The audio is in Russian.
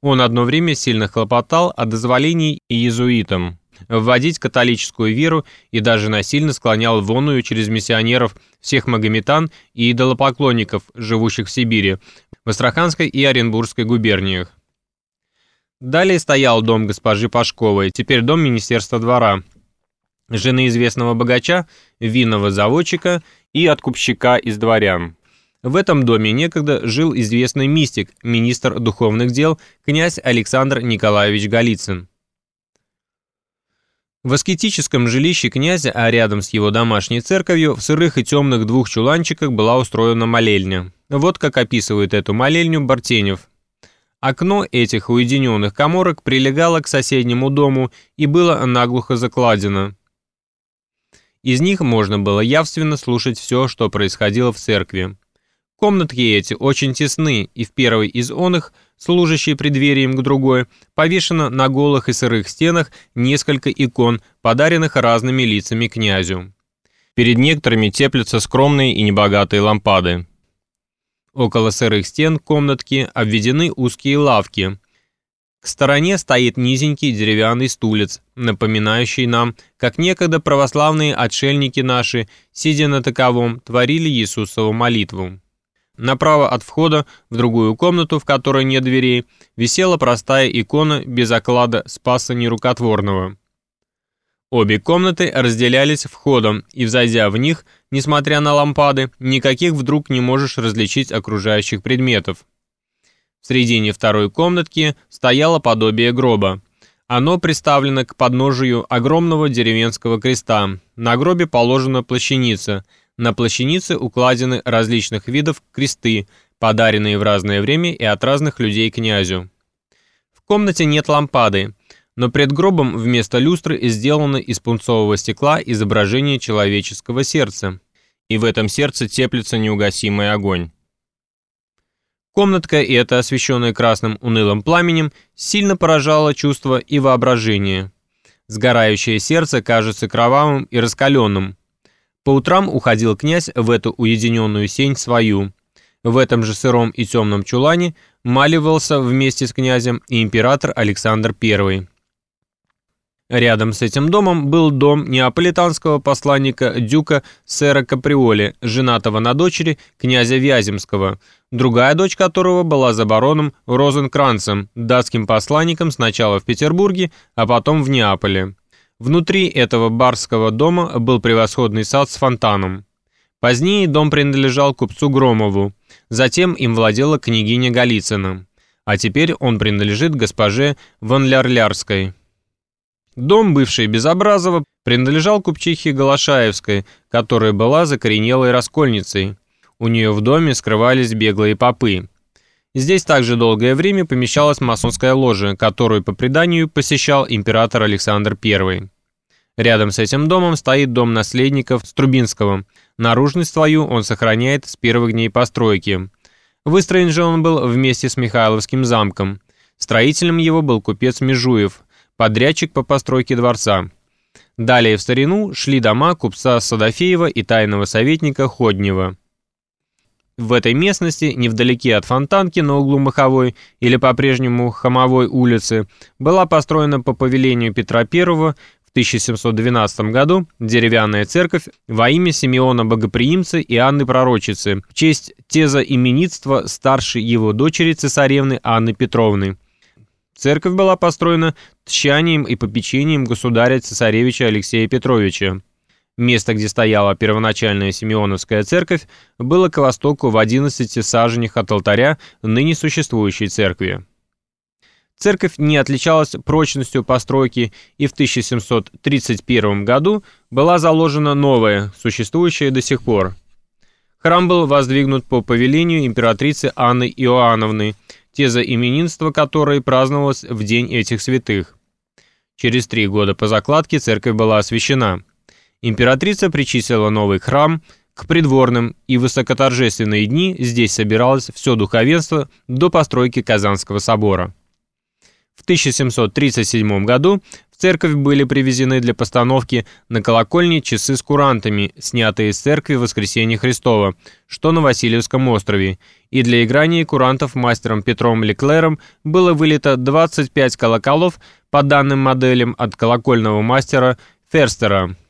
Он одно время сильно хлопотал о дозволении иезуитам вводить католическую веру и даже насильно склонял вонную через миссионеров всех магометан и идолопоклонников, живущих в Сибири, в Астраханской и Оренбургской губерниях. Далее стоял дом госпожи Пашковой, теперь дом Министерства двора, жены известного богача, винного заводчика и откупщика из дворян. В этом доме некогда жил известный мистик, министр духовных дел, князь Александр Николаевич Голицын. В аскетическом жилище князя, а рядом с его домашней церковью, в сырых и темных двух чуланчиках была устроена молельня. Вот как описывает эту молельню Бартенев. Окно этих уединенных коморок прилегало к соседнему дому и было наглухо закладено. Из них можно было явственно слушать все, что происходило в церкви. Комнатки эти очень тесны, и в первой из он их, служащей преддверием к другой, повешено на голых и сырых стенах несколько икон, подаренных разными лицами князю. Перед некоторыми теплятся скромные и небогатые лампады. Около сырых стен комнатки обведены узкие лавки. К стороне стоит низенький деревянный стулец, напоминающий нам, как некогда православные отшельники наши, сидя на таковом, творили Иисусову молитву. Направо от входа в другую комнату, в которой нет дверей, висела простая икона без оклада Спаса Нерукотворного. Обе комнаты разделялись входом, и, взойдя в них, несмотря на лампады, никаких вдруг не можешь различить окружающих предметов. В середине второй комнатки стояло подобие гроба. Оно приставлено к подножию огромного деревенского креста. На гробе положена плащаница. На плащанице укладены различных видов кресты, подаренные в разное время и от разных людей князю. В комнате нет лампады, но пред гробом вместо люстры сделано из пунцового стекла изображение человеческого сердца, и в этом сердце теплится неугасимый огонь. Комнатка эта, освещенная красным унылым пламенем, сильно поражала чувство и воображение. Сгорающее сердце кажется кровавым и раскаленным. По утрам уходил князь в эту уединенную сень свою. В этом же сыром и темном чулане маливался вместе с князем и император Александр I. Рядом с этим домом был дом неаполитанского посланника дюка сэра Каприоли, женатого на дочери князя Вяземского, другая дочь которого была за бароном Розенкранцем, датским посланником сначала в Петербурге, а потом в Неаполе. Внутри этого барского дома был превосходный сад с фонтаном. Позднее дом принадлежал купцу Громову, затем им владела княгиня Голицына, а теперь он принадлежит госпоже Ванлярлярской. Дом, бывший Безобразова, принадлежал купчихе Голошаевской, которая была закоренелой раскольницей. У нее в доме скрывались беглые попы. Здесь также долгое время помещалась масонская ложа, которую по преданию посещал император Александр I. Рядом с этим домом стоит дом наследников Струбинского. Наружность свою он сохраняет с первых дней постройки. Выстроен же он был вместе с Михайловским замком. Строителем его был купец Межуев – подрядчик по постройке дворца. Далее в старину шли дома купца Садофеева и тайного советника Ходнева. В этой местности, невдалеке от Фонтанки на углу Маховой или по-прежнему Хамовой улицы, была построена по повелению Петра I в 1712 году деревянная церковь во имя Симеона Богоприимца и Анны Пророчицы в честь теза именитства старшей его дочери цесаревны Анны Петровны. Церковь была построена тщанием и попечением государя-цесаревича Алексея Петровича. Место, где стояла первоначальная Симеоновская церковь, было к востоку в 11 саженях от алтаря ныне существующей церкви. Церковь не отличалась прочностью постройки, и в 1731 году была заложена новая, существующая до сих пор. Храм был воздвигнут по повелению императрицы Анны Иоанновны – теза именинства которой праздновалась в день этих святых. Через три года по закладке церковь была освящена. Императрица причислила новый храм к придворным, и в высокоторжественные дни здесь собиралось все духовенство до постройки Казанского собора. В 1737 году в церковь были привезены для постановки на колокольне часы с курантами, снятые из церкви Воскресения Христова, что на Васильевском острове, и для играния курантов мастером Петром Леклером было вылито 25 колоколов по данным моделям от колокольного мастера Ферстера.